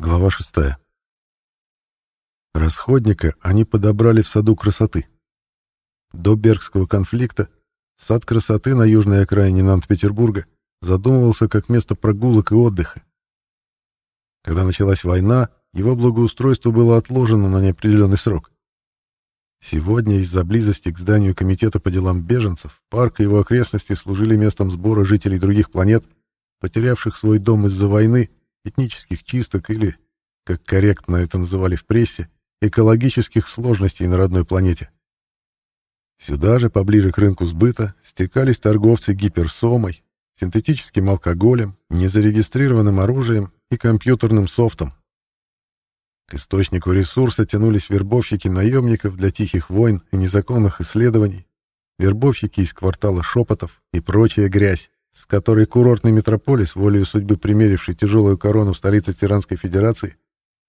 Глава шестая. Расходника они подобрали в саду красоты. До Бергского конфликта сад красоты на южной окраине Санкт-Петербурга задумывался как место прогулок и отдыха. Когда началась война, его благоустройство было отложено на неопределенный срок. Сегодня из-за близости к зданию Комитета по делам беженцев парк и его окрестности служили местом сбора жителей других планет, потерявших свой дом из-за войны, этнических чисток или, как корректно это называли в прессе, экологических сложностей на родной планете. Сюда же, поближе к рынку сбыта, стекались торговцы гиперсомой, синтетическим алкоголем, незарегистрированным оружием и компьютерным софтом. К источнику ресурса тянулись вербовщики наемников для тихих войн и незаконных исследований, вербовщики из квартала шепотов и прочая грязь, с которой курортный метрополис, волею судьбы примеривший тяжелую корону столицы Тиранской Федерации,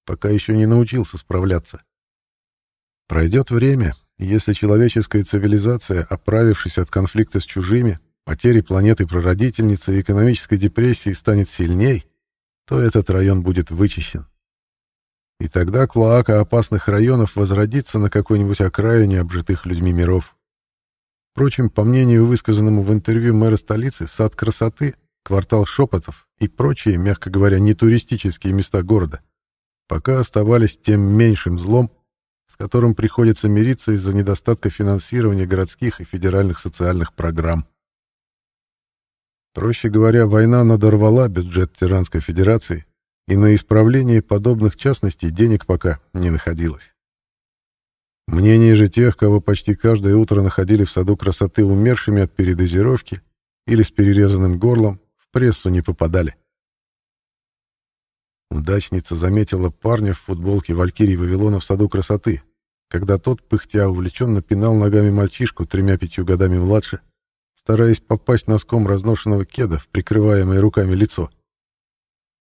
пока еще не научился справляться. Пройдет время, и если человеческая цивилизация, оправившись от конфликта с чужими, потери планеты-прародительницы и экономической депрессии станет сильней, то этот район будет вычищен. И тогда клоака опасных районов возродится на какой-нибудь окраине обжитых людьми миров. Впрочем, по мнению высказанному в интервью мэра столицы, сад красоты, квартал шепотов и прочие, мягко говоря, не туристические места города пока оставались тем меньшим злом, с которым приходится мириться из-за недостатка финансирования городских и федеральных социальных программ. Проще говоря, война надорвала бюджет Тиранской Федерации, и на исправление подобных частностей денег пока не находилось. Мнение же тех, кого почти каждое утро находили в саду красоты умершими от передозировки или с перерезанным горлом, в прессу не попадали. Удачница заметила парня в футболке Валькирии Вавилона в саду красоты, когда тот, пыхтя, увлеченно пинал ногами мальчишку тремя-пятью годами младше, стараясь попасть носком разношенного кеда в прикрываемое руками лицо.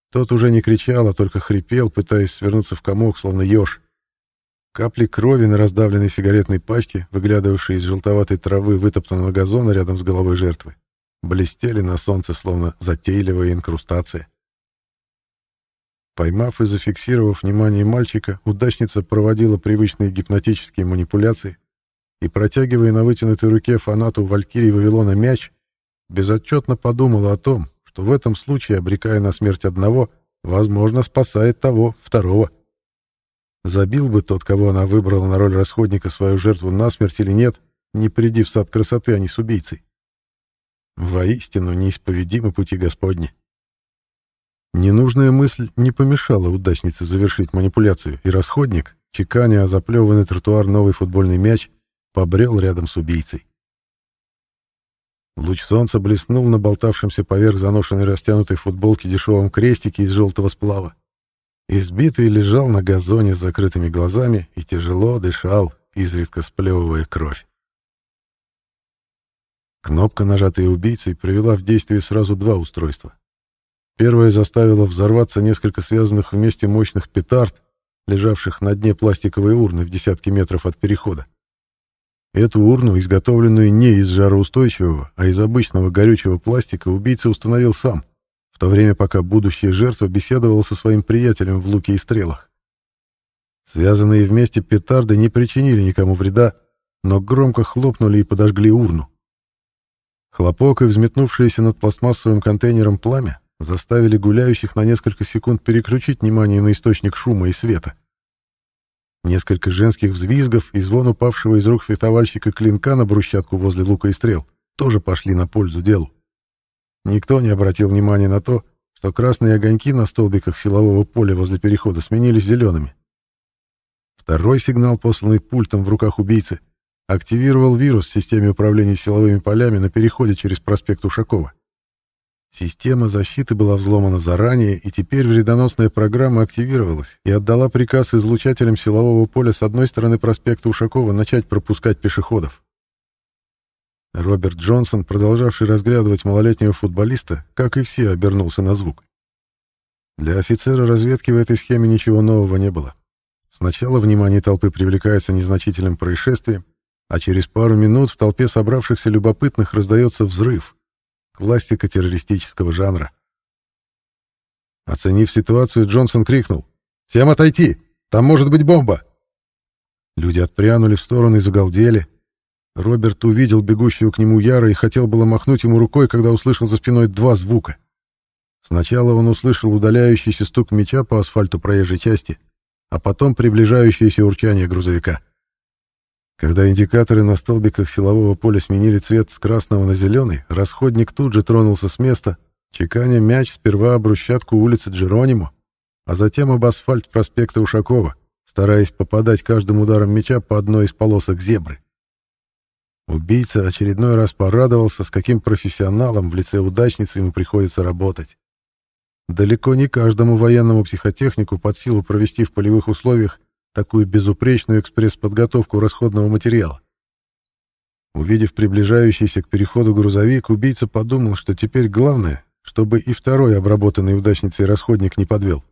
Тот уже не кричал, а только хрипел, пытаясь свернуться в комок, словно еж. Капли крови на раздавленной сигаретной пачке, выглядывавшие из желтоватой травы вытоптанного газона рядом с головой жертвы, блестели на солнце, словно затейливая инкрустация. Поймав и зафиксировав внимание мальчика, удачница проводила привычные гипнотические манипуляции и, протягивая на вытянутой руке фанату Валькирии Вавилона мяч, безотчетно подумала о том, что в этом случае, обрекая на смерть одного, возможно, спасает того, второго. Забил бы тот, кого она выбрала на роль расходника, свою жертву насмерть или нет, не приди в сад красоты, а не с убийцей. Воистину неисповедимы пути Господни. Ненужная мысль не помешала удачнице завершить манипуляцию, и расходник, чеканя о заплеванный тротуар новый футбольный мяч, побрел рядом с убийцей. Луч солнца блеснул на болтавшемся поверх заношенной растянутой футболки дешевом крестике из желтого сплава. Избитый лежал на газоне с закрытыми глазами и тяжело дышал, изредка сплевывая кровь. Кнопка, нажатая убийцей, привела в действие сразу два устройства. Первое заставило взорваться несколько связанных вместе мощных петард, лежавших на дне пластиковой урны в десятки метров от перехода. Эту урну, изготовленную не из жароустойчивого, а из обычного горючего пластика, убийца установил сам, то время пока будущая жертва беседовала со своим приятелем в луке и стрелах. Связанные вместе петарды не причинили никому вреда, но громко хлопнули и подожгли урну. Хлопок и взметнувшееся над пластмассовым контейнером пламя заставили гуляющих на несколько секунд переключить внимание на источник шума и света. Несколько женских взвизгов и звон упавшего из рук фехтовальщика клинка на брусчатку возле лука и стрел тоже пошли на пользу делу. Никто не обратил внимания на то, что красные огоньки на столбиках силового поля возле перехода сменились зелеными. Второй сигнал, посланный пультом в руках убийцы, активировал вирус в системе управления силовыми полями на переходе через проспект Ушакова. Система защиты была взломана заранее, и теперь вредоносная программа активировалась и отдала приказ излучателям силового поля с одной стороны проспекта Ушакова начать пропускать пешеходов. Роберт Джонсон, продолжавший разглядывать малолетнего футболиста, как и все, обернулся на звук. Для офицера разведки в этой схеме ничего нового не было. Сначала внимание толпы привлекается незначительным происшествием, а через пару минут в толпе собравшихся любопытных раздается взрыв. Классика террористического жанра. Оценив ситуацию, Джонсон крикнул Всем отойти! Там может быть бомба!» Люди отпрянули в сторону и загалдели. Роберт увидел бегущего к нему Яра и хотел было махнуть ему рукой, когда услышал за спиной два звука. Сначала он услышал удаляющийся стук меча по асфальту проезжей части, а потом приближающееся урчание грузовика. Когда индикаторы на столбиках силового поля сменили цвет с красного на зеленый, расходник тут же тронулся с места, чеканя мяч сперва об брусчатку улицы Джеронимо, а затем об асфальт проспекта Ушакова, стараясь попадать каждым ударом мяча по одной из полосок зебры. Убийца очередной раз порадовался, с каким профессионалом в лице удачницы ему приходится работать. Далеко не каждому военному психотехнику под силу провести в полевых условиях такую безупречную экспресс-подготовку расходного материала. Увидев приближающийся к переходу грузовик, убийца подумал, что теперь главное, чтобы и второй обработанный удачницей расходник не подвел.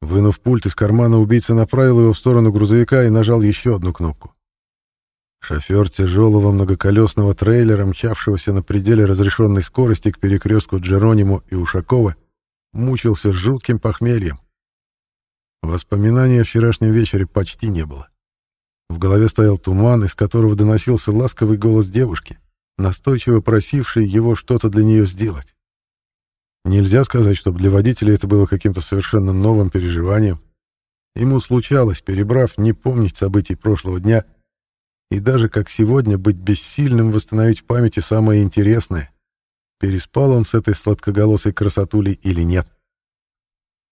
Вынув пульт из кармана, убийца направил его в сторону грузовика и нажал еще одну кнопку. Шофер тяжелого многоколесного трейлера, мчавшегося на пределе разрешенной скорости к перекрестку Джеронимо и Ушакова, мучился жутким похмельем. Воспоминаний о вчерашнем вечере почти не было. В голове стоял туман, из которого доносился ласковый голос девушки, настойчиво просившей его что-то для нее сделать. Нельзя сказать, чтобы для водителя это было каким-то совершенно новым переживанием. Ему случалось, перебрав, не помнить событий прошлого дня и даже, как сегодня, быть бессильным восстановить в памяти самое интересное. Переспал он с этой сладкоголосой красотулей или нет.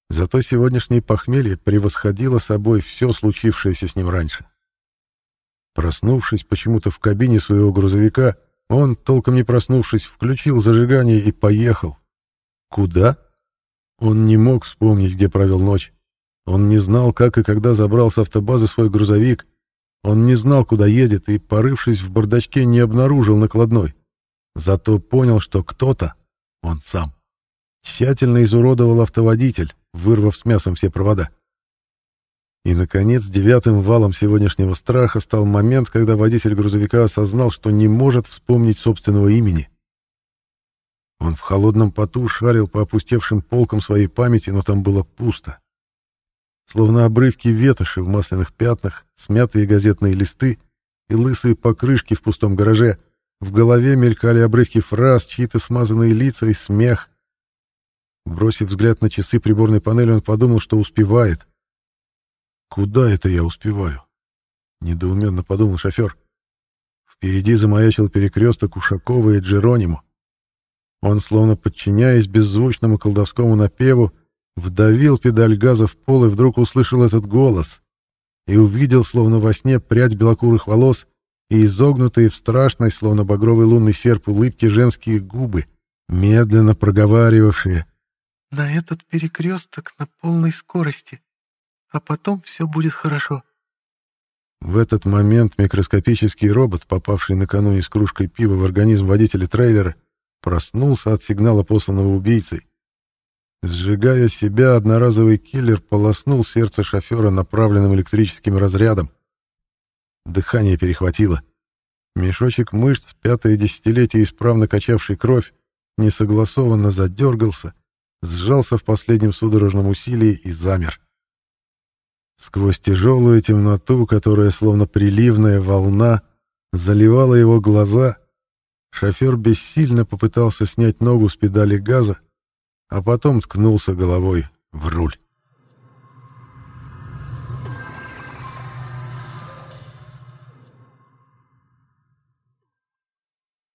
Зато сегодняшнее похмелье превосходило собой все случившееся с ним раньше. Проснувшись почему-то в кабине своего грузовика, он, толком не проснувшись, включил зажигание и поехал, Куда? Он не мог вспомнить, где провел ночь. Он не знал, как и когда забрал с автобазы свой грузовик. Он не знал, куда едет, и, порывшись в бардачке, не обнаружил накладной. Зато понял, что кто-то, он сам, тщательно изуродовал автоводитель, вырвав с мясом все провода. И, наконец, девятым валом сегодняшнего страха стал момент, когда водитель грузовика осознал, что не может вспомнить собственного имени. Он в холодном поту шарил по опустевшим полкам своей памяти, но там было пусто. Словно обрывки ветоши в масляных пятнах, смятые газетные листы и лысые покрышки в пустом гараже. В голове мелькали обрывки фраз, чьи-то смазанные лица и смех. Бросив взгляд на часы приборной панели, он подумал, что успевает. «Куда это я успеваю?» — недоуменно подумал шофер. Впереди замаячил перекресток Ушакова и Джеронимо. Он, словно подчиняясь беззвучному колдовскому напеву, вдавил педаль газа в пол и вдруг услышал этот голос и увидел, словно во сне, прядь белокурых волос и изогнутые в страшной, словно багровый лунный серп улыбки женские губы, медленно проговаривавшие «На этот перекресток на полной скорости, а потом все будет хорошо». В этот момент микроскопический робот, попавший накануне с кружкой пива в организм водителя трейлера, Проснулся от сигнала, посланного убийцей. Сжигая себя, одноразовый киллер полоснул сердце шофера направленным электрическим разрядом. Дыхание перехватило. Мешочек мышц, пятое десятилетие исправно качавший кровь, несогласованно задергался, сжался в последнем судорожном усилии и замер. Сквозь тяжелую темноту, которая словно приливная волна, заливала его глаза, Шофер бессильно попытался снять ногу с педали газа, а потом ткнулся головой в руль.